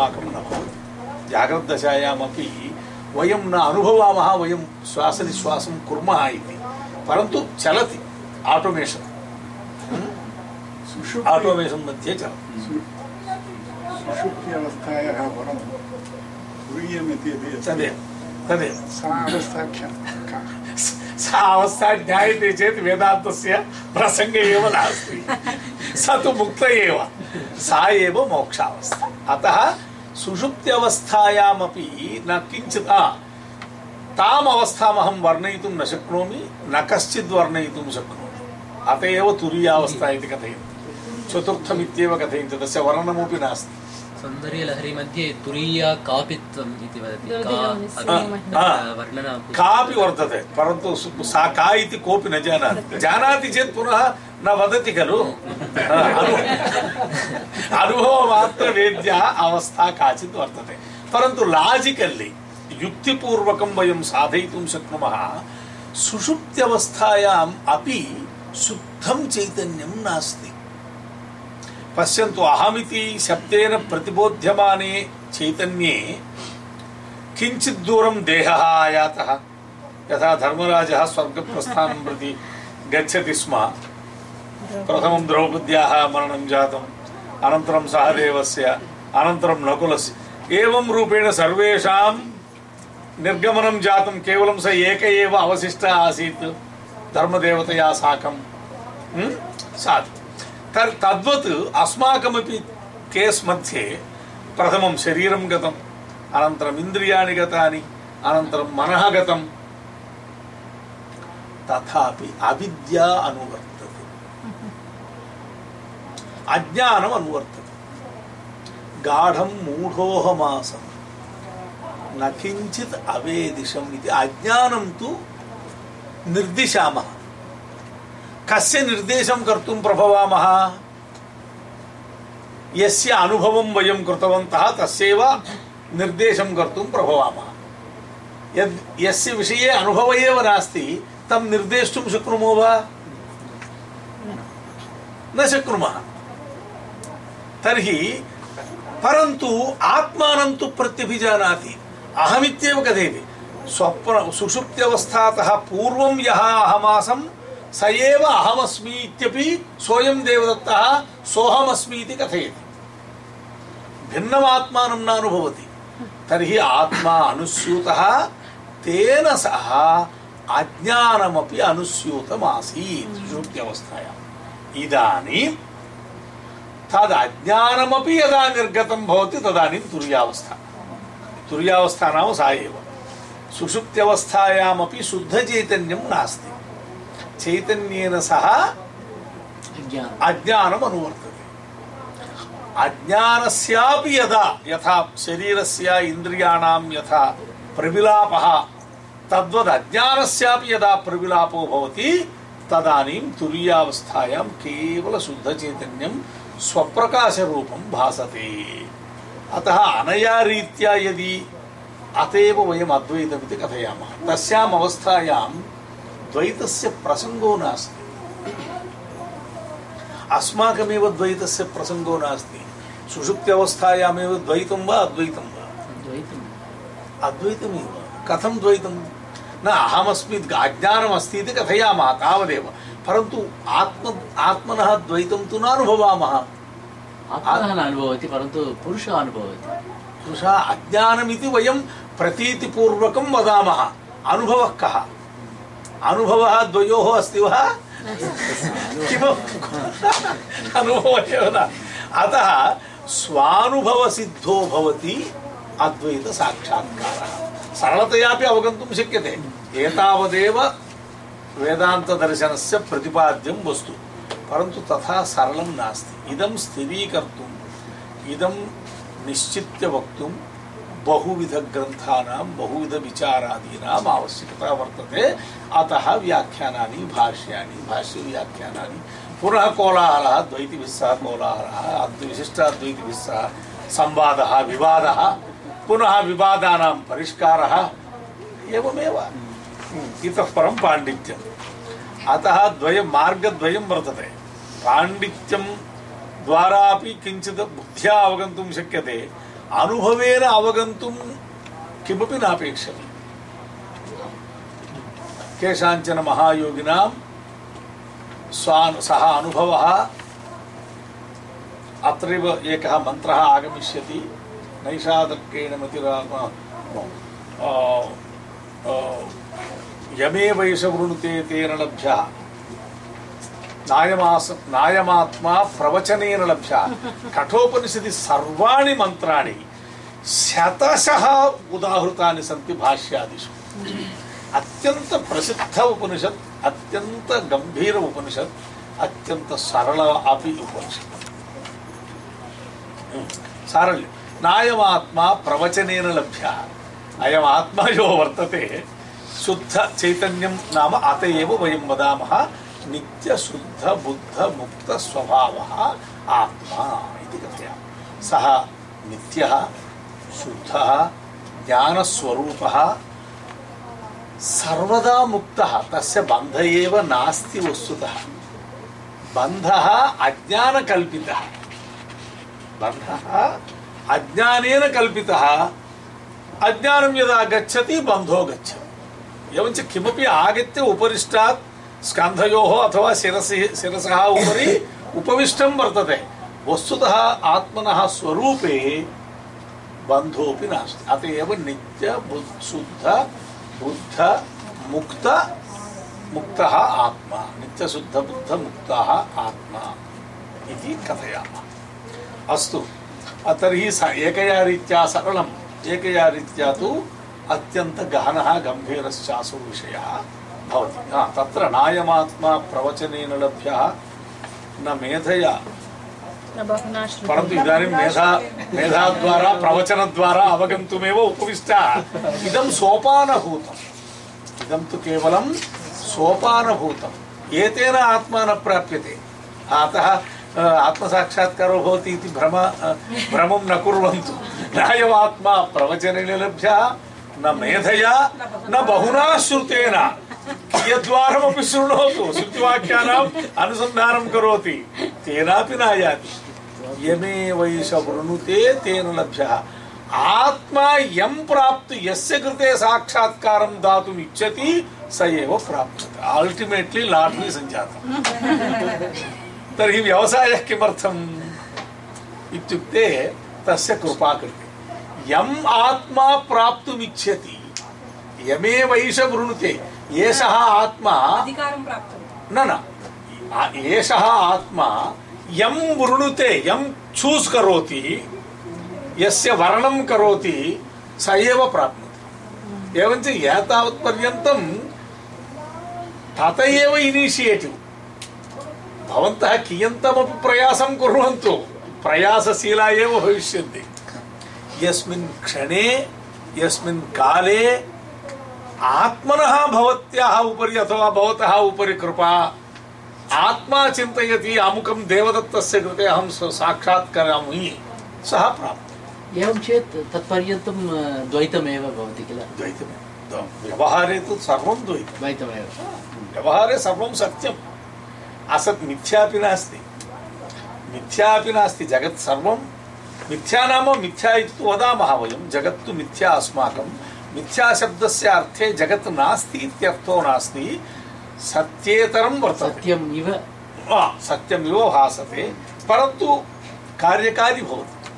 अस्माकं न भवति जाग्रद्दशायामपि वयं न अनुभवामः वयं श्वासनिश्वासं कुर्मः इति। परन्तु चलति आटोमेशन् मध्ये चलति। सुषुप्त्यवस्थायाः परं तुरीयमिति तदेव तदेव। सा अवस्था सा अवस्था ज्ञायते चेत् वेदान्तस्य प्रसङ्गे एव नास्ति। स तु मुक्त एव। सा एव मोक्षावस्था। अतः सुषुप्त्यवस्थायामपि न किञ्चित् आ, ताम् अवस्थामहं वर्णयितुं न शक्नोमि न कश्चित् वर्णयितुं शक्नोमि। अत एव तुरीयावस्था इति कथयन्ति। चतुर्थमित्येव कथयन्ति तस्य वर्णनमपि नास्ति। सौन्दर्यलहरी मध्ये तुरीया कापित्वम् इति वदति। का दुर्दिवानि अपि श्रीमहि। आ, वर्णनमपि कापि वर्तते परन्तु सु- सा का इति कोऽपि न जानाति। जानाति। चेत् पुनः न वदति खलु। हा, अवस्था काचित् वर्तते। परन्तु लाजिकल्लि युक्तिपूर्वकं वयं साधयितुं शक्नुमः सुषुप्त्यवस्थायाम् अपि शुद्धं चैतन्यं नास्ति। पश्यन्तु अहमिति शब्देन प्रतिबोध्यमाने चैतन्ये किञ्चित् दूरं देहः आयातः। यथा धर्मराजः स्वर्गप्रस्थानं प्रति गच्छति स्म। प्रथमं द्रौपद्याः मरणं जातम्। अनन्तरं सहदेवस्य अनन्तरं नकुलस्य एवं रूपेण सर्वेषां निर्गमनं जातं केवलं स एक एव अवशिष्टः आसीत् धर्मदेवतया साकं हं? साधु तर् तद्वत् अस्माकमपि केस् मध्ये प्रथमं शरीरं गतम् अनन्तरम् इन्द्रियाणि गतानि अनन्तरं मनः गतं तथापि अज्ञानम् अनुवर्तते गाढं न किञ्चित् अवेदिशम् अज्ञानं तु निर्दिशामः कस्य निर्देशं कर्तुं प्रभवामः यस्य अनुभवं वयं कृतवन्तः तस्यैव निर्देशं कर्तुं प्रभवामः यद् यस्य शक्नुमो वा न शक्नुमः तर्हि परन्तु आत्मानं तु प्रत्यभिजानाति अहमित्येव कथयति स्वप्न सुषुप्त्यवस्थातः पूर्वं यः अहमासं स एव अहमस्मि इत्यपि सोऽयं देवदत्तः सोऽहमस्मि इति कथयति भिन्नमात्मानं न अनुभवति तर्हि आत्मा अनुस्यूतः तेन सह अज्ञानमपि अनुस्यूतमासीत् सुषुप्त्यवस्थायाम् इदानीं तद् अज्ञानमपि यदा निर्गतं भवति तदानीं तुर्यावस्था। तुर्यावस्था नाम सा एव। सुषुप्त्यवस्थायामपि शुद्धचैतन्यं नास्ति। चैतन्येन सह ज्ञानम् अज्ञानम्। अनुवर्तते अज्ञानस्यापि यदा यथा शरीरस्य इन्द्रियाणां यथा प्रविलापः तद्वद् अज्ञानस्यापि यदा प्रविलापो भवति तदानीं तुरीयावस्थायां केवलशुद्धचैतन्यं स्वप्रकाशरूपं भासते। अतः अनया रीत्या यदि अतएव वयम् अद्वैतमिति कथयामः तस्याम् अवस्थायां द्वैतस्य प्रसङ्गो नास्ति। अस्माकमेव द्वैतस्य प्रसङ्गो नास्ति। सुषुप्त्यवस्थायामेव द्वैतं वा अद्वैतं वा? द्वैतम्। अद्वैतमेव। कथं द्वैतं? न अहमस्मि अज्ञानमस्ति इति कथयामः तावदेव। परन्तु आत्म आत्मनः द्वैतं तु न अनुभवामः। आत्मनः न अनुभवति परन्तु पुरुषः अनुभवति। पुरुषः अज्ञानमिति वयं प्रतीतिपूर्वकं वदामः। अनुभवः कः? अनुभवः द्वयोः अस्ति वा? अनुभवः एव न। अतः स्वानुभवसिद्धो भवति अद्वैतसाक्षात्कारः। सरलतयापि अवगन्तुं शक्यते। एतावदेव वेदान्तदर्शनस्य प्रतिपाद्यं वस्तु। परंतु तथा सरलं नास्ति। इदं स्थिरीकर्तुम्, इदं निश्चित्य वक्तुं बहुविधग्रन्थानां, बहुविधविचारादीनाम् आवश्यकता वर्तते। अतः व्याख्यानानि, भाष्यानि, भाष्यव्याख्यानानि, पुनः कोलाहलः द्वैतिभिः सह कोलाहलः विशिष्टाद्वैतिभिः सह संवादः, विवादः, पुनः विवादानां परिष्कारः, एवमेव। इतः परं पाण्डित्यम्। अतः द्वयं मार्गद्वयं वर्तते। पाण्डित्यं द्वारापि किञ्चित् बुद्ध्या अवगन्तुं शक्यते। अनुभवेन अवगन्तुं किमपि नापेक्षते। केषाञ्चन महायोगिनां स्वान् सः अनुभवः अत्रैव एकः मन्त्रः आगमिष्यति। नैषादर्केण मतिरात्मा యమే వయస వృణుతే తేన లభ్య నాయమాస నాయమాత్మా ప్రవచనేన లభ్య కఠోపనిషది సర్వాణి మంత్రాన్ని శతశ ఉదాహృతాన్ని సంతి భాష్యాదిషు. అత్యంత ప్రసిద్ధ ఉపనిషత్ అత్యంత గంభీర ఉపనిషత్ అత్యంత సరళ అపి ఉపనిషత్. సారల్యం. నాయమాత్మ ప్రవచనేన లభ్య అయం ఆత్మ వర్తతే. शुद्ध चैतन्यं नाम अत एव वयं वदामः नित्य शुद्ध बुद्ध मुक्त स्वभावः आत्मा इति कथयामः सः नित्यः, शुद्धः, ज्ञानस्वरूपः, सर्वदा मुक्तः, तस्य बन्ध एव नास्ति वस्तुतः। बन्धः अज्ञानकल्पितः। बन्धः अज्ञानेन कल्पितः। अज्ञानं यदा गच्छति, बन्धो गच्छति। एवञ्च किमपि आगत्य उपरिष्टात् स्कन्धयोः अथवा शिरसि शिरसः उपरि उपविष्टं वर्तते। वस्तुतः आत्मनः स्वरूपे बन्धोऽपि नास्ति। अत एव नित्य शुद्ध बुद्ध मुक्त मुक्तः आत्मा। नित्यशुद्ध बुद्ध मुक्तः आत्मा इति कथयामः। अस्तु। तर्हि स एकया रीत्या सरलम्। एकया रीत्या तु अत्यन्तगहनः गम्भीरश्चासु विषयः भवति। हा, तत्र नायमात्मा प्रवचनेन लभ्यः न मेधया। न बहुना श्रुतं। परन्तु इदानीं मेधा मेधाद्वारा प्रवचनद्वारा अवगन्तुमेव उपविष्टाः। इदं सोपानभूतम्। इदं तु केवलं सोपानभूतम्। एतेन आत्मा न प्राप्यते। अतः अ, आत्मसाक्षात्कारो भवति इति भ्रम अ, भ्रमं न न मेधया, न बहुना श्रुतेन। कियद्वारमपि शृणोतु, श्रुतिवाक्यानाम् अनुसन्धानं करोति। तेनापि न याति यमे तेन लभ्यः। आत्मा यं प्राप्तु, यस्य कृते साक्षात्कारं दातुम् इच्छति स एव अल्टिमेट्लि लाटरी सञ्जातम् तर्हि व्यवसायः किमर्थम् इत्युक्ते, तस्य कृपा कृते यम् आत्मा प्राप्तुमिच्छति यमे वैष वृणुते एषः आत्मा अधिकारं प्राप्तं न न आ- एषः आत्मा यं वृणुते यं चूस् करोति यस्य वर्णं करोति स एव प्राप्नोति एवञ्च एतावत्पर्यन्तं तत एव इनिशियेटिव् भवन्तः कियन्तमपि प्रयासं कुर्वन्तु प्रयासशीला एव भविष्यन्ति यस्मिन् क्षणे यस्मिन् काले आत्मनः भवत्याः उपरि अथवा भवतः उपरि कृपा। आत्मा चिन्तयति अमुकं देवदत्तस्य कृते अहं साक्षात् करोमि सः प्राप्त। एवं चेत् तत्पर्यन्तं द्वैतमेव भवति किल? द्वैतमेव। व्यवहारे तु सर्वं द्वैतं द्वैतमेव। व्यवहारे सर्वं सत्यम्। असत् मिथ्यापि नास्ति। मिथ्यापि नास्ति जगत् सर्वं मिथ्या नाम मिथ्या वदामः वयं जगत् तु मिथ्या अस्माकं मिथ्याशब्दस्य अर्थे जगत् नास्ति इत्यर्थो नास्ति। सत्येतरं वर्तते। सत्यम् इव। सत्यमिव भासते। परन्तु कार्यकारी भवति।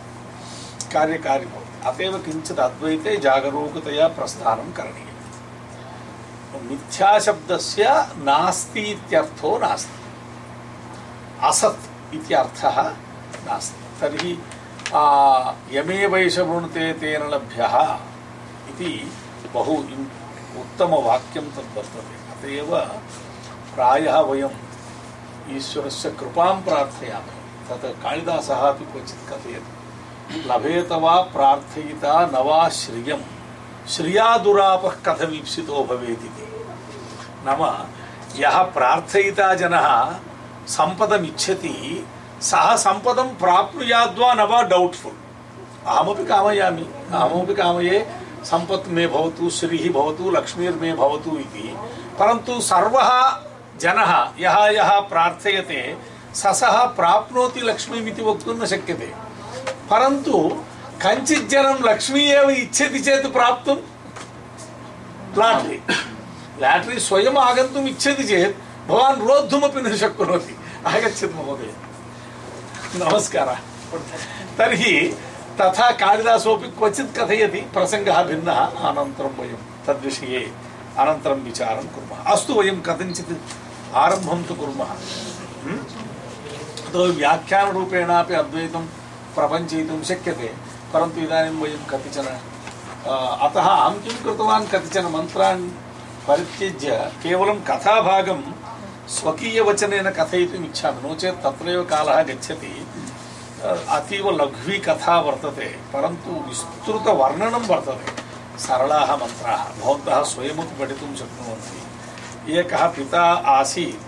कार्यकारी भवति। अत एव किञ्चित् अद्वैते जागरूकतया प्रस्थानं करणीयम्। मिथ्याशब्दस्य नास्ति इत्यर्थो नास्ति। असत् इति अर्थः नास्ति। तर्हि आ, यमे वैष वृणुते तेन लभ्यः इति बहु इम्- उत्तमवाक्यं तद् वर्तते अत एव प्रायः वयम् ईश्वरस्य कृपां प्रार्थयामः तत् कालिदासः अपि क्वचित् कथयति लभेत वा प्रार्थयिता न वा श्रियं श्रियादुरापः कथमीप्सितो भवेत् इति नाम यः प्रार्थयिता जनः सम्पदमिच्छति सः सम्पदं प्राप्नुयाद्वा न वा डौट्फुल् अहमपि कामयामि। अहमपि कामये। सम्पत् मे भवतु, श्रीः भवतु लक्ष्मीर्मे भवतु इति। परन्तु सर्वः जनः, यः यः प्रार्थयते स सः प्राप्नोति लक्ष्मीम् इति वक्तुं न शक्यते। परन्तु कञ्चिज्जनं लक्ष्मी एव इच्छति चेत् प्राप्तुं, लाटरी। लाटरी स्वयम् आगन्तुम् इच्छति चेत् भवान् रोद्धुमपि न शक्नोति। आगच्छतु महोदय। नमस्कारः। तर्हि तथा कालिदासोऽपि क्वचित् कथयति, प्रसङ्गः भिन्नः, अनन्तरं वयं तद्विषये अनन्तरं विचारं कुर्मः। अस्तु, वयं कथञ्चित् आरम्भं तु कुर्मः? अतो व्याख्यानरूपेणापि अद्वैतं प्रपञ्चयितुं शक्यते, परन्तु इदानीं वयं कतिचन अतः अहं किं कृतवान्, कतिचन मन्त्रान् परित्यज्य केवलं कथाभागं स्वकीयवचनेन कथयितुम् इच्छामि। नो चेत् तत्रैव कालः गच्छति। अतीव लघ्वी कथा वर्तते, परन्तु विस्तृतवर्णनं वर्तते। सरलाः मन्त्राः, भवन्तः स्वयमपि पठितुं शक्नुवन्ति। एकः पिता आसीत्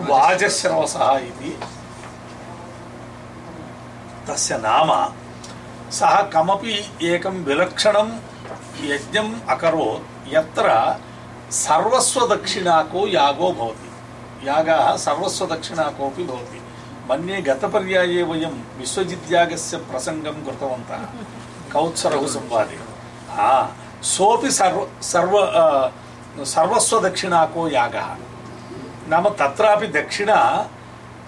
वाजश्रवसः इति। तस्य नाम, सः कमपि एकं विलक्षणं सर्वस्वदक्षिणाको यागो भवति। यागाः सर्वस्वदक्षिणाकोऽपि भवति। मन्ये गतपर्याये वयं विश्वजिद्यागस्य प्रसङ्गं कृतवन्तः। कौत्सरहुसंवादे हा सोऽपि सर्व सर्व अ, सर्वस्वदक्षिणाको यागः। नाम तत्रापि दक्षिणा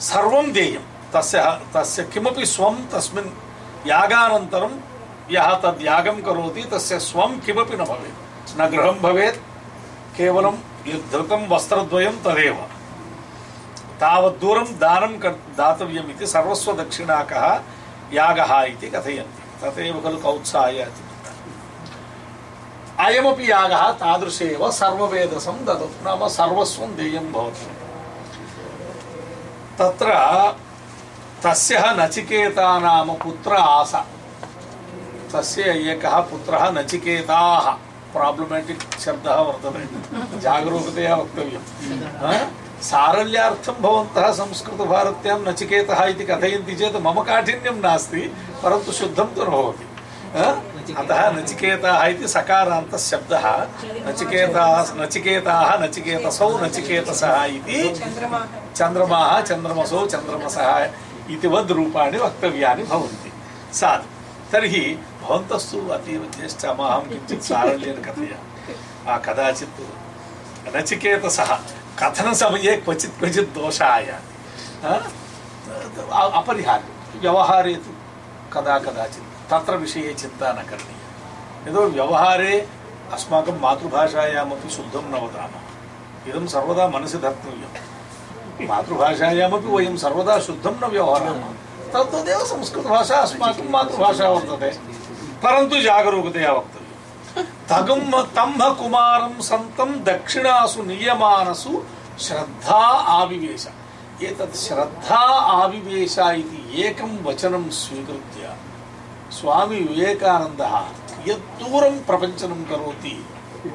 सर्वं देयं। तस्य तस्य किमपि स्वं तस्मिन् यागानन्तरं यः तद् यागं करोति तस्य स्वं किमपि न भवेत्। न गृहं भवेत् केवलं धृतं वस्त्रद्वयं तदेव। तावद्दूरं दानं दातव्यम् इति सर्वस्वदक्षिणाकः यागः इति कथयन्ति। तथैव खलु कौत्साय इति। अयमपि यागः ददौ नाम सर्वस्वं तत्र तस्य नचिकेता नाम पुत्र आस नचिकेताः प्राब्लमेटिक् शब्दः वर्तते। जागरूकतया वक्तव्यं सारल्यार्थं भवन्तः संस्कृतभारत्यां नचिकेतः इति कथयन्ति चेत् मम काठिन्यं नास्ति, परन्तु शुद्धं तु न भवति। अतः नचिकेताः इति सकारान्तः शब्दः नचिकेताः नचिकेताः नचिकेतसौ नचिकेतसः इति चन्द्रमाः, चन्द्रमसौ चन्द्रमसः इति रूपाणि वक्तव्यानि भवन्ति। साधु। तर्हि भवन्तस्तु अतीव ज्येष्ठाः अहं किञ्चित् सारल्येन कथयामि कदाचित् नचिकेतसः कथनसमये क्वचित् क्वचित् दोषः आयाति हा? अपरिहार्यं। व्यवहारे तु कदा कदाचित् तत्र विषये चिन्ता न करणीया यतो व्यवहारे अस्माकं मातृभाषायामपि शुद्धं न वदामः। इदं सर्वदा मनसि धर्तव्यं मातृभाषायामपि वयं सर्वदा शुद्धं न व्यवहरामः तद्वदेव संस्कृतभाषा अस्माकं मातृभाषा वर्तते। परन्तु जागरूकतया वक्तव्यं तगुं तम्ह कुमारं सन्तं दक्षिणासु नियमानसु श्रद्धा आविवेश एतत् श्रद्धा आविवेश इति एकं वचनं स्वीकृत्य स्वामी विवेकानन्दः यद्दूरं प्रपञ्चनं करोति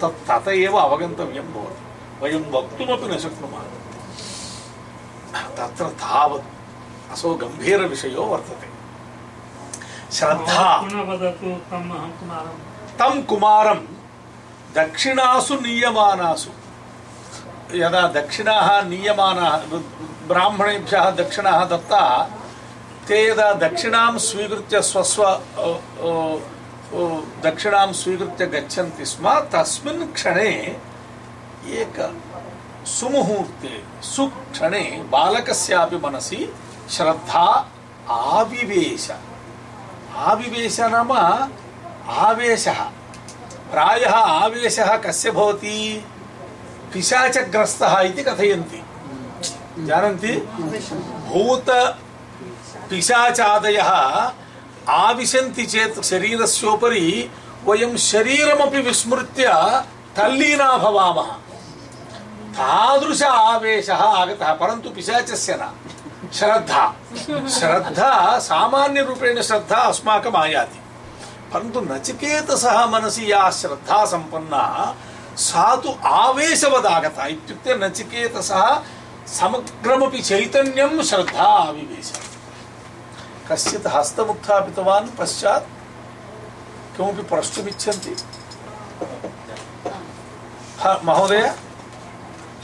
तत् तत एव अवगन्तव्यं भवति वयं वक्तुमपि न शक्नुमः तत्र तावत् असौ गम्भीरविषयो वर्तते श्रद्धा। तम् अहं कुमारं तं कुमारं दक्षिणासु नीयमानासु। यदा दक्षिणाः नीयमानाः ब्राह्मणेभ्यः दक्षिणाः दत्ताः ते यदा दक्षिणां स्वीकृत्य स्वस्व दक्षिणां स्वीकृत्य गच्छन्ति स्म तस्मिन् क्षणे एक सुमुहूर्ते सुक्षणे बालकस्यापि मनसि श्रद्धा आविवेश। आविवेश नाम आवेशः। प्रायः आवेशः कस्य भवति? पिशाचग्रस्तः इति कथयन्ति। जानन्ति? भूत पिशाचादयः आविशन्ति चेत् शरीरस्योपरि वयं शरीरमपि विस्मृत्य तल्लीना भवामः। तादृश आवेशः आगतः, परन्तु पिशाचस्य न। श्रद्धा। श्रद्धा सामान्यरूपेण श्रद्धा अस्माकम् आयाति। परन्तु नचिकेतसः मनसि या श्रद्धा सम्पन्ना सा तु आवेशवदागता इत्युक्ते नचिकेतसः समग्रमपि चैतन्यं श्रद्धा आविवेश कश्चित् हस्तमुत्थापितवान् पश्चात् किमपि प्रष्टुमिच्छन्ति। महोदय,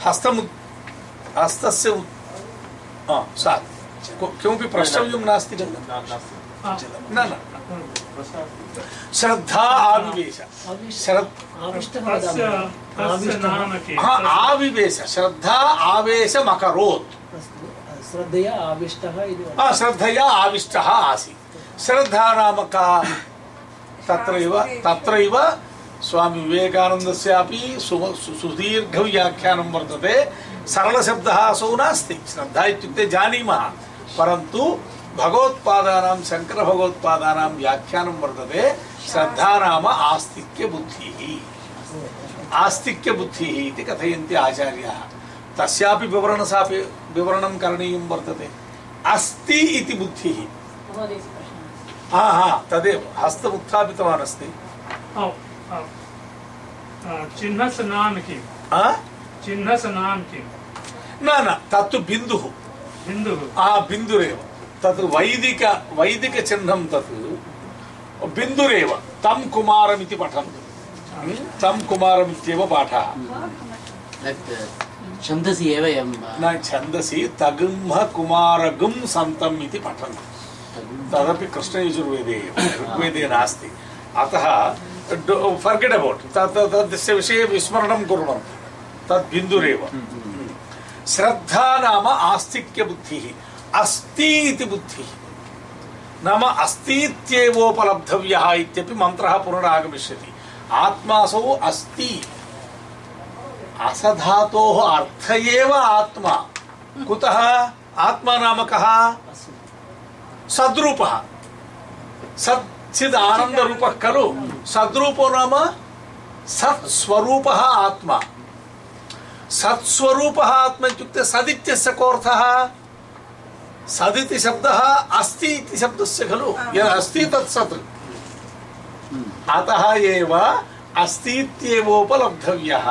हस्तमु हस्तस्य उत्- आ, सा को- किमपि नास्ति हाँ, न न। श्रद्धा आविवेश। हा आविवेश। श्रद्धा आवेशमकरोत् श्रद्धया आविष्टः इति वदामः। आ, श्रद्धया आविष्टः आसीत्। श्रद्धा नाम का? तत्रैव तत्रैव स्वामी विवेकानन्दस्यापि सुदीर्घव्याख्यानं वर्तते। सरलशब्दः असौ नास्ति। श्रद्धा इत्युक्ते जानीमः। परन्तु भगवत्पादानां शङ्करभगवत्पादानां व्याख्यानं वर्तते श्रद्धा नाम आस्तिक्यबुद्धिः। आस्तिक्यबुद्धिः इति कथयन्ति आचार्याः। तस्यापि विवरणसापि विवरणं करणीयं वर्तते। अस्ति इति बुद्धिः। हा हा तदेव। हस्तमुत्थापितवान् अस्ति चिह्नस्य नाम किं हा? चिह्नस्य नाम किं न न तत्तु बिन्दुः बिन्दुः आ बिन्दुरेव तत् वैदिक वैदिकचिह्नं तत् बिन्दुरेव तं कुमारमिति पठन्तु हं? तं कुमारमित्येव पाठः तत् छन्दसि एव एवं न छन्दसि तगुम्ह कुमारगुं सन्तम् इति पठन्तु तदपि कृष्णयजुर्वेदे एव ऋग्वेदे नास्ति अतः फर्गेट् अबौट् तत् तस्य विषये विस्मरणं कुर्वन्तु तद् बिन्दुरेव श्रद्धा नाम आस्तिक्यबुद्धिः अस्ति इति बुद्धिः। नाम अस्तीत्येवोपलब्धव्यः इत्यपि मन्त्रः पुनरागमिष्यति। अस्ति। असधातोः अर्थ एव आत्मा। कुतः? आत्मा नाम कः? सद्रूपः। सच्चित् आनन्दरूपः खलु। सद्रूपो नाम सत्स्वरूपः आत्मा। सत्स्वरूपः आत्मा इत्युक्ते सदित्यस्य कोऽर्थः? सदिति शब्दः अस्ति इति शब्दस्य खलु? यद् अस्ति अतः एव अस्तीत्येवोपलब्धव्यः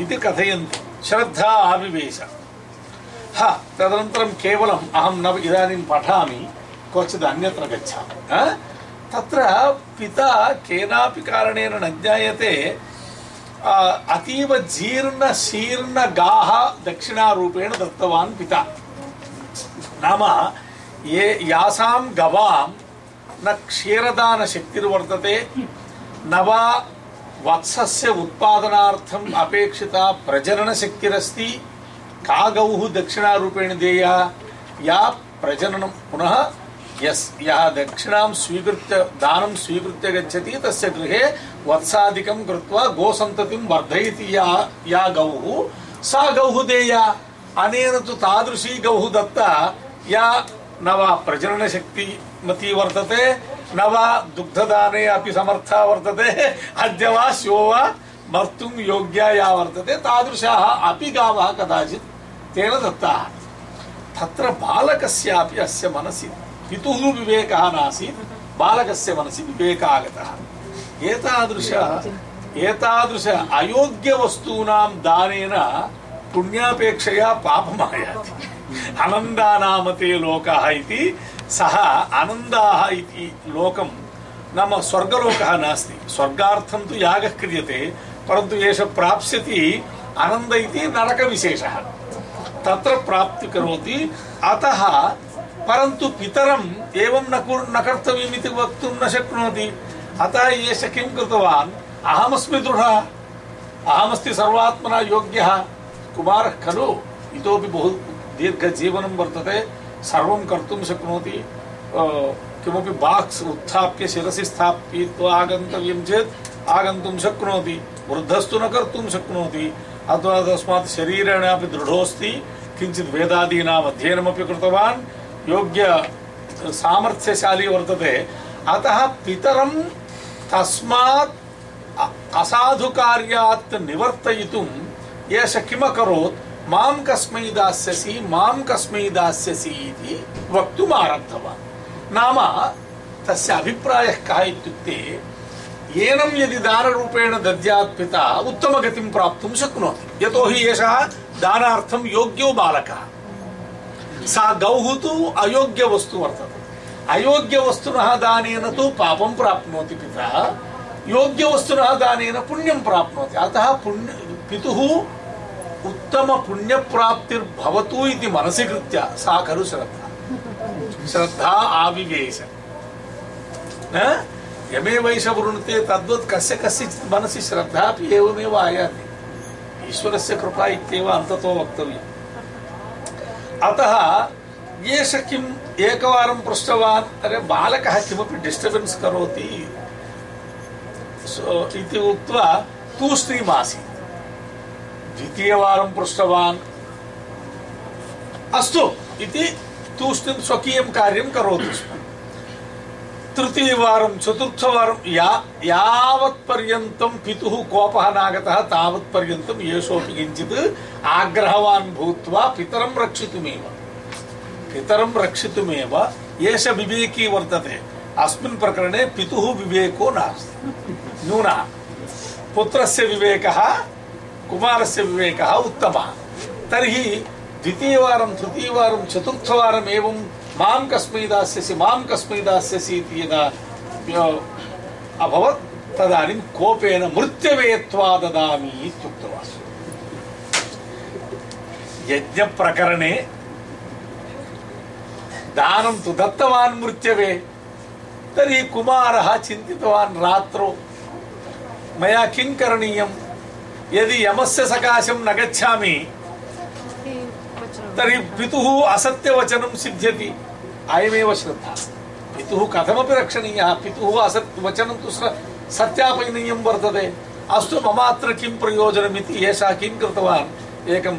इति कथयन्ति। श्रद्धा आविवेश हा, तदनन्तरं केवलम् अहं न इदानीं पठामि क्वचित् अन्यत्र गच्छामि। तत्र पिता केनापि कारणेन न ज्ञायते आ, अतीव जीर्ण शीर्ण गाः दक्षिणारूपेण दत्तवान् पिता नाम ये यासां गवां न क्षीरदानशक्तिर्वर्तते न वा वत्सस्य उत्पादनार्थम् अपेक्षिता प्रजननशक्तिरस्ति का गौः दक्षिणारूपेण देया या प्रजननं पुनः यस्, यः दक्षिणां स्वीकृत्य, दानं स्वीकृत्य गच्छति, तस्य गृहे वत्सादिकं कृत्वा गोसन्ततिं वर्धयति या या गौः। सा गौः देया। अनेन तु तादृशी गौः दत्ता। या न वा प्रजननशक्तिमती वर्तते, न वा दुग्धदाने अपि समर्था वर्तते, अद्य वा श्वो वा मर्तुं योग्या या वर्तते, तादृशाः अपि गावः कदाचित् तेन दत्ताः। तत्र बालकस्यापि अस्य मनसि पितुः विवेकः नासीत् बालकस्य मनसि विवेकः आगतः एतादृश एतादृश अयोग्यवस्तूनां दानेन पुण्यापेक्षया पापमायाति। अनन्दानामते लोकः इति, सः आनन्दाः इति लोकं नाम स्वर्गलोकः नास्ति। स्वर्गार्थं तु यागः क्रियते, परन्तु एष प्राप्स्यति आनन्द इति नरकविशेषः। तत्र प्राप्ति करोति अतः परन्तु पितरम् एवं न न वक्तुं न शक्नोति। अतः एष किं कृतवान्? अहमस्मि दृढः। अहमस्ति सर्वात्मना योग्यः। कुमारः खलु? इतोपि बहु दीर्घजीवनं वर्तते। सर्वं कर्तुं शक्नोति। किमपि बाक्स् उत्थाप्य शिरसि स्थापयित्वा आगन्तव्यं चेत् आगन्तुं शक्नोति। वृद्धस्तु न कर्तुं शक्नोति। अथवा तस्मात् शरीरेण अपि दृढोऽस्ति। किञ्चित् वेदादीनाम् अध्ययनमपि कृतवान्। योग्य सामर्थ्यशाली वर्तते। अतः पितरं तस्मात् असाधुकार्यात् निवर्तयितुं एष किमकरोत्? माँ कस्मै दास्यसि, माँ कस्मै दास्यसि इति वक्तुम् आरब्धवान्। नाम तस्य अभिप्रायः कः इत्युक्ते एनं यदि दानरूपेण दद्यात् पिता उत्तमगतिं प्राप्तुं शक्नोति। यतोहि एषः दानार्थं योग्यो बालकः। सा गौः तु अयोग्यवस्तु वर्तते। अयोग्यवस्तुनः दानेन तु पापं प्राप्नोति पिता। योग्यवस्तुनः दानेन पुण्यं प्राप्नोति। अतः पुण्य, पितुः उत्तमपुण्यप्राप्तिर्भवतु इति मनसि कृत्य सा खलु श्रद्धा। श्रद्धा आविवेश। यमे वैष वृणुते तद्वत् कस्य कस्यचित् मनसि श्रद्धा अपि एवमेव आयाति। ईश्वरस्य कृपा इत्येव अन्ततो वक्तव्यम्। अतः एष किम् एकवारं पृष्टवान्, अरे बालकः किमपि डिस्टर्बेन्स् करोति? इति उक्त्वा तूष्णीमासीत् द्वितीयवारं पृष्टवान्। अस्तु, इति तूष्णीं स्वकीयं कार्यं करोति स्म। तृतीयवारं, चतुर्थवारं, या, यावत्पर्यन्तं पितुः कोपः नागतः तावत्पर्यन्तं येषोऽपि किञ्चित् आग्रहवान् भूत्वा पितरं रक्षितुमेव। पितरं रक्षितुमेव एष विवेकी वर्तते। अस्मिन् प्रकरणे पितुः विवेको नास्ति। न्यूनः। पुत्रस्य विवेकः, कुमारस्य विवेकः उत्तमः। तर्हि द्वितीयवारं, तृतीयवारं, चतुर्थवारम् एवं माँ कस्मै दास्यसि माँ कस्मै दास्यसि इति यदा य- अभवत् तदानीं कोपेन मृत्यवे त्वा ददामि इत्युक्तवान् यज्ञप्रकरणे दानं तु दत्तवान् मृत्यवे तर्हि कुमारः चिन्तितवान् रात्रौ मया किं करणीयं यदि यमस्य सकाशं न गच्छामि तर्हि पितुः असत्यवचनं सिद्ध्यति अयमेव श्रद्धा। पितुः कथमपि रक्षणीयः, पितुः असत् वचनं तु सत्यापनीयं वर्तते। अस्तु मम अत्र किं प्रयोजनम् इति एषः किं कृतवान्? एकं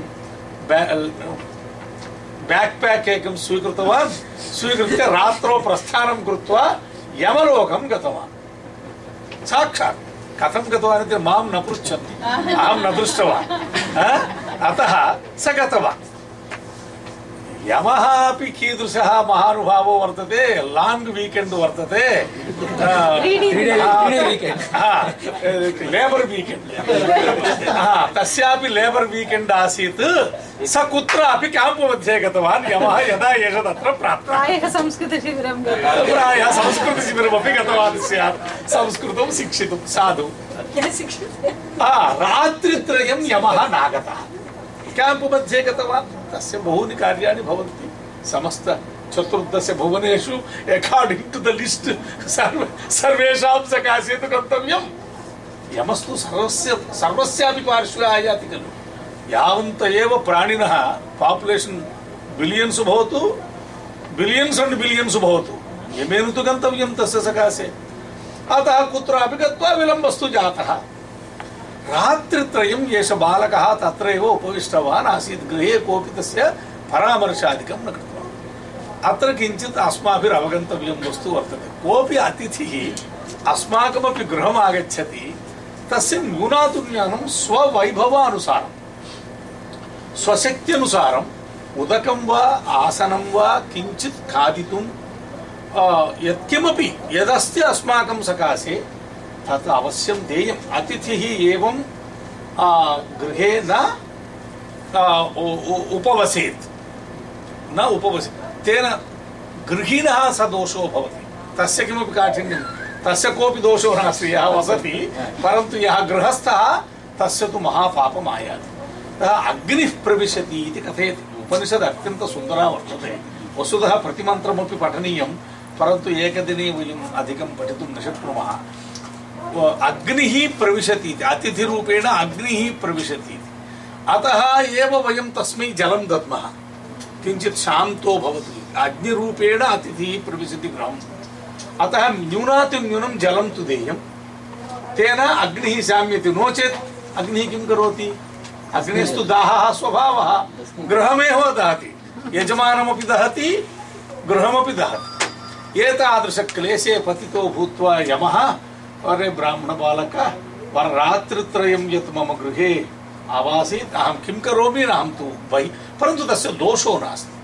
ब्याक् पैक् एकं स्वीकृतवान्। स्वीकृत्य रात्रौ प्रस्थानं कृत्वा यमलोकं गतवान्। साक्षात् कथं गतवान् इति माँ न पृच्छन्ति। अहं न दृष्टवान्। अतः स गतवान्। यमः अपि कीदृशः महानुभावो वर्तते लाङ्ग् वीकेण्ड् वर्तते। लेबर् वीकेण्ड् तस्यापि लेबर् वीकेण्ड् आसीत्। स कुत्रापि क्याम्प् मध्ये गतवान् यमः यदा एष तत्र प्राप्तः। प्रायः संस्कृतशिबिरं प्रायः संस्कृतशिबिरमपि गतवान् स्यात्। संस्कृतं शिक्षितुं साधु। रात्रित्रयं यमः नागतः। क्याम्प् मध्ये गतवान्। तस्य बहूनि कार्याणि भवन्ति। समस्त चतुर्दश भुवनेषु अकार्डिङ्ग् टु द लिस्ट सर्व सर्वेषां सकाशे तु गन्तव्यं यमस्तु सर्वस्य सर्वस्यापि पार्श्वे आयाति खलु। यावन्त एव प्राणिनः पापुलेशन् बिलियन्स् भवतु। बिलियन्स् अण्ड् बिलियन्स् भवतु। यमेन तु गन्तव्यं तस्य सकाशे। अतः कुत्रापि गत्वा विलम्बस्तु जातः। रात्रित्रयम् एष बालकः तत्रैव उपविष्टवान् आसीत्, गृहे कोऽपि तस्य परामर्शादिकं न कृतवान्। अत्र किञ्चित् अस्माभिरवगन्तव्यं वस्तु वर्तते। कोऽपि अतिथिः अस्माकमपि गृहम् आगच्छति, तस्य न्यूनातिन्यूनं स्ववैभवानुसारं। स्वशक्त्यनुसारम् उदकं वा, आसनं वा किञ्चित् खादितुं यत्किमपि, यदस्ति अस्माकं सकाशे तत् अवश्यं देयम्। अतिथिः एवं गृहे न उपवसेत्। न उपवसेत् तेन गृहिणः स दोषो भवति। तस्य किमपि काठिन्यं, तस्य कोऽपि दोषो नास्ति, यः वसति, परन्तु यः गृहस्थः, तस्य तु महापापम् आयाति अतः अग्निः प्रविशति इति कथयति। उपनिषद् अत्यन्तसुन्दरा वर्तते। वस्तुतः प्रतिमन्त्रमपि पठनीयं, परन्तु एकदिने वयम् अधिकं पठितुं न शक्नुमः। अग्निः प्रविशति इति अग्नि अग्निः प्रविशति इति अतः एव वयं तस्मै जलं दद्मः। किञ्चित् शान्तो भवतु। अग्निरूपेण अतिथिः प्रविशति गृहम् अतः न्यूनातिन्यूनं जलं तु देयं तेन अग्निः शाम्यति नो चेत् अग्निः किं करोति? अग्निस्तु दाहः स्वभावः। गृहमेव दहति। यजमानमपि दहति, गृहमपि दहति। एतादृशक्लेशे पतितो भूत्वा यमः। अरे ब्राह्मणबालक रात्रित्रयं यत् मम गृहे आवासीत्, अहं किं करोमि अहं तु बहि परन्तु तस्य दोषो नास्ति।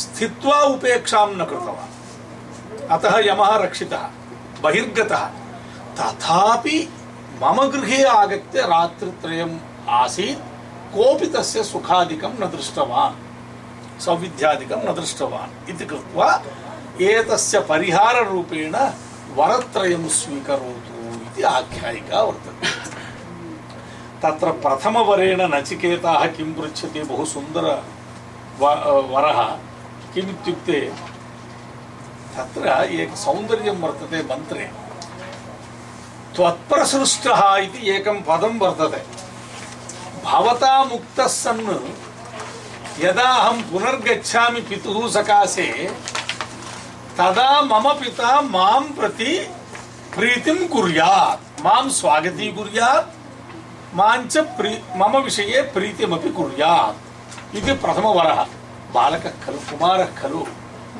स्थित्वा उपेक्षां न कृतवान्। अतः यमः रक्षितः, बहिर्गतः। तथापि मम गृहे आगत्य रात्रित्रयम् आसीत्, कोऽपि तस्य सुखादिकं न दृष्टवान्। सौविध्यादिकं न दृष्टवान्। इति कृत्वा एतस्य परिहाररूपेण वरत्रयं स्वीकरोतु इति आख्यायिका वर्तते। तत्र प्रथमवरेण नचिकेताः किं पृच्छति बहु सुन्दर वरः किमित्युक्ते तत्र एक सौन्दर्यं वर्तते मन्त्रे। त्वत्प्रसृष्टः इति एकं पदं वर्तते। भवता मुक्तः सन्, यदा अहं पुनर्गच्छामि पितुः सकाशे तदा मम पिता माँ प्रति प्रीतिं कुर्यात् माँ स्वागतीकुर्यात् माञ्च प्री मम विषये प्रीतिमपि कुर्यात् इति प्रथमवरः बालकः खलु कुमारः खलु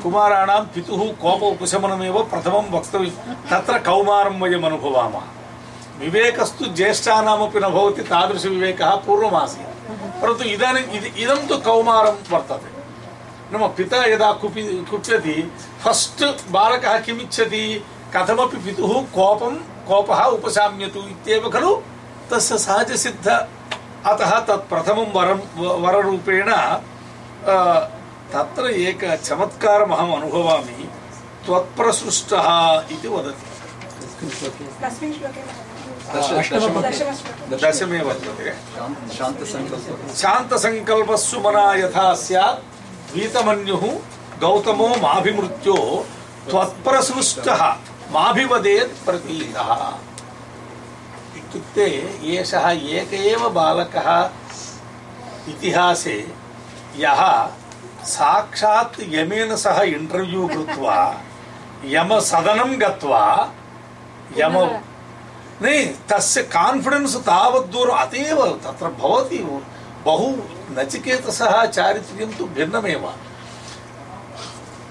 कुमाराणां पितुः कोप उपशमनमेव प्रथमं वक्तव्यं तत्र कौमारं वयम् अनुभवामः विवेकस्तु ज्येष्ठानामपि न भवति तादृशविवेकः पूर्वमासीत् परन्तु इदानीम् इद- इदं तु कौमारं वर्तते नाम पिता यदा कुपि कुप्यति फस्ट् बालकः किमिच्छति कथमपि पितुः कोपं कोपः उपशाम्यतु इत्येव खलु तस्य सहजसिद्ध अतः तत् प्रथमं वरं वररूपेण तत्र एक चमत्कारम् अहम् अनुभवामि त्वत्प्रसृष्टः इति वदति। दशमे वर्तते। शान्तसङ्कल्पस्सु मना यथा स्यात्। वीतमन्युः गौतमो माभिमृत्यो त्वत्प्रसृष्टः माभिवदेत् प्रतीतः इत्युक्ते एषः एक एव बालकः इतिहासे यः साक्षात् यमेन सह इण्टर्व्यू कृत्वा यमसदनं गत्वा यम नहीं तस्य कान्फिडेन्स् तावत् दूरम् अत एव तत्र भवति बहु नचिकेतसः चारित्र्यं तु भिन्नमेव।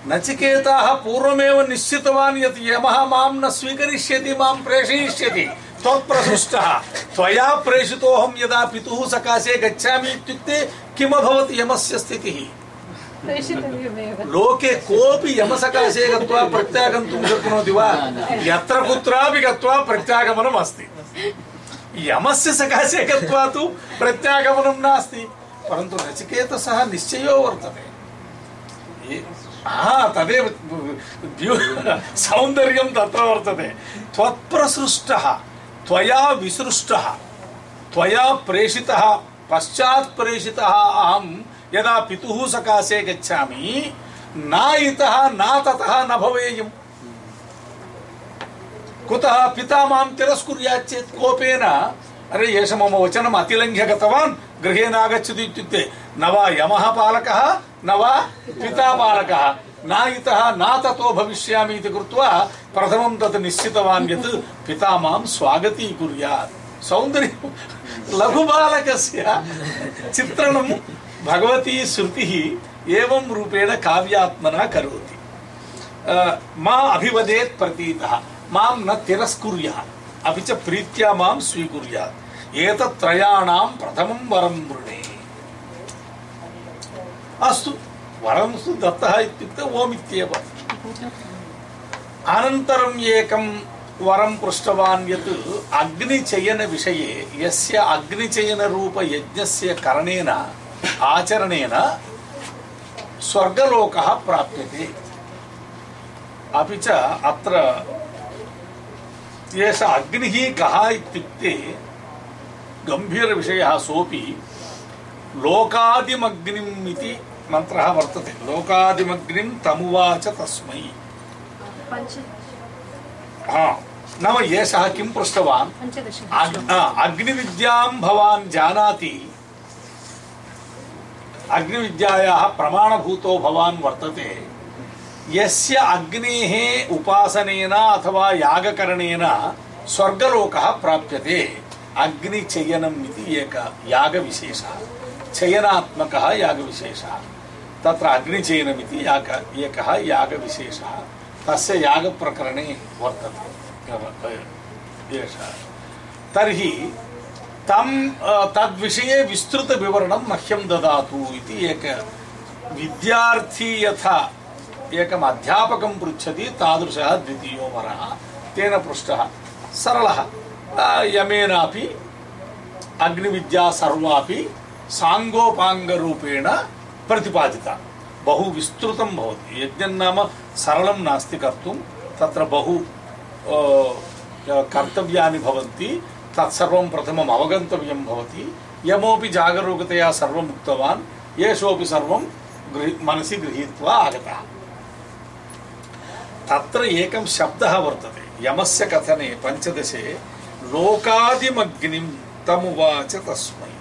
नचिकेताः पूर्वमेव निश्चितवान् यत् यमः माँ न स्वीकरिष्यति माँ प्रेषयिष्यति। त्वत्प्रसृष्टः त्वया प्रेषितोऽहं यदा पितुः सकाशे गच्छामि इत्युक्ते किमभवत् यमस्य स्थितिः? लोके कोऽपि यमसकाशे गत्वा प्रत्यागन्तुं शक्नोति वा? यत्र कुत्रापि गत्वा प्रत्यागमनम् अस्ति यमस्य सकाशे गत्वा तु प्रत्यागमनं नास्ति। परन्तु नचिकेतसः निश्चयो वर्तते। हा तदेव सौन्दर्यं तत्र वर्तते। त्वत्प्रसृष्टः, त्वया विसृष्टः, त्वया प्रेषितः, पश्चात् प्रेषितः अहं यदा पितुः सकाशे गच्छामि न इतः न ततः न भवेयम्। कुतः पिता मां तिरस्कुर्यात् चेत् कोपेन अरे एष मम वचनम् अतिलङ्घ्य गतवान् गृहे नागच्छति इत्युक्ते न वा यमः पालकः न वा पिता पालकः न इतः न ततो भविष्यामि इति कृत्वा प्रथमं तत् निश्चितवान् यत् पिता मां स्वागतीकुर्यात् सौन्दर्यं लघुबालकस्य चित्रणं भगवती श्रुतिः एवं रूपेण काव्यात्मना करोति अ, मा अभिवदेत् प्रतीतः माँ न तिरस्कुर्यात्, अपि च प्रीत्या माँ स्वीकुर्यात्। एतत् त्रयाणां प्रथमं वरं वृणे अस्तु, वरं तु दत्तः इत्युक्ते ओम् इत्येव अनन्तरम् एकं वरं पृष्टवान् यत् अग्निचयनविषये यस्य अग्निचयनरूपयज्ञस्य करणेन, आचरणेन स्वर्गलोकः प्राप्यते। अपि च अत्र एष अग्निः कः इत्युक्ते गम्भीरविषयः सोऽपि लोकादिमग्निम् इति मन्त्रः वर्तते। लोकादिमग्निं तमुवाच तस्मै। हा नाम एषः किं पृष्टवान्? अग्निविद्यां भवान् जानाति। अग्निविद्यायाः प्रमाणभूतो भवान् वर्तते। यस्य अग्नेः उपासनेन अथवा यागकरणेन स्वर्गलोकः प्राप्यते। अग्निचयनम् इति एक यागविशेषः, चयनात्मकः यागविशेषः। तत्र अग्निचयनमिति याग, एकः यागविशेषः। तस्य यागप्रकरणे वर्तते। एषः तर्हि तं तद्विषये विस्तृतविवरणं मह्यं ददातु इति एक विद्यार्थी यथा एकम् अध्यापकं पृच्छति, तादृशः द्वितीयो वरः, तेन पृष्टः। सरलः। यमेनापि, अग्निविद्या सर्वापि साङ्गोपाङ्गरूपेण प्रतिपादिता। बहु विस्तृतं भवति। यज्ञं नाम सरलं नास्ति कर्तुं। तत्र बहु कर्तव्यानि भवन्ति। तत्सर्वं प्रथमम् अवगन्तव्यं भवति। यमोपि जागरूकतया सर्वम् उक्तवान्। एषोपि सर्वं गृही, मनसि गृहीत्वा आगतः। तत्र एकं शब्दः वर्तते। यमस्य कथने पञ्चदशे लोकादिमग्निं तमुवाच तस्मै।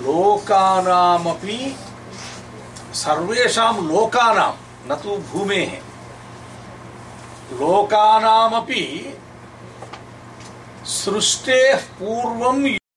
लोकानामपि सर्वेषां लोकानां, न तु भूमेः। लोकानामपि सृष्टेः पूर्वं